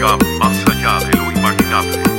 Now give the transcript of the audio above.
música más allá de lo imaginable.